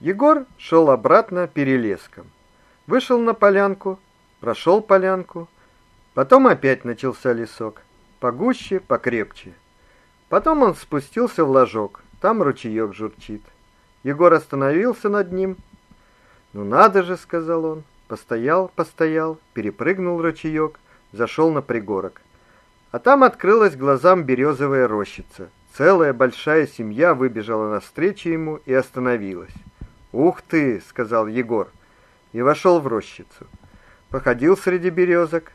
Егор шел обратно перелеском. Вышел на полянку, прошел полянку, потом опять начался лесок, погуще, покрепче. Потом он спустился в ложок. Там ручеек журчит. Егор остановился над ним. "Ну надо же", сказал он. Постоял, постоял, перепрыгнул ручеек, зашел на пригорок. А там открылась глазам березовая рощица. Целая большая семья выбежала навстречу ему и остановилась. "Ух ты", сказал Егор и вошел в рощицу. Походил среди березок,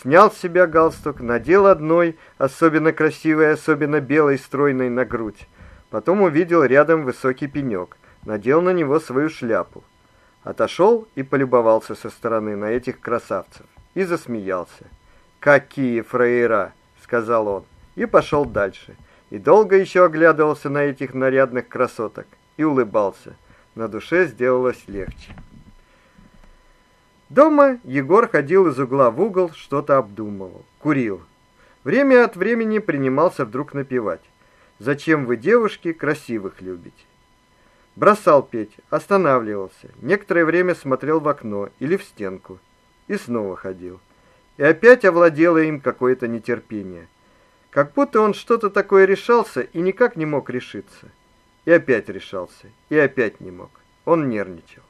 снял с себя галстук, надел одной, особенно красивой, особенно белой стройной на грудь. Потом увидел рядом высокий пенек, надел на него свою шляпу. Отошел и полюбовался со стороны на этих красавцев и засмеялся. Какие фраера, сказал он, и пошел дальше. И долго еще оглядывался на этих нарядных красоток и улыбался. На душе сделалось легче. Дома Егор ходил из угла в угол, что-то обдумывал, курил. Время от времени принимался вдруг напевать: "Зачем вы, девушки, красивых любите?" Бросал петь, останавливался, некоторое время смотрел в окно или в стенку и снова ходил. И опять овладело им какое-то нетерпение. Как будто он что-то такое решался и никак не мог решиться. И опять решался, и опять не мог. Он нервничал.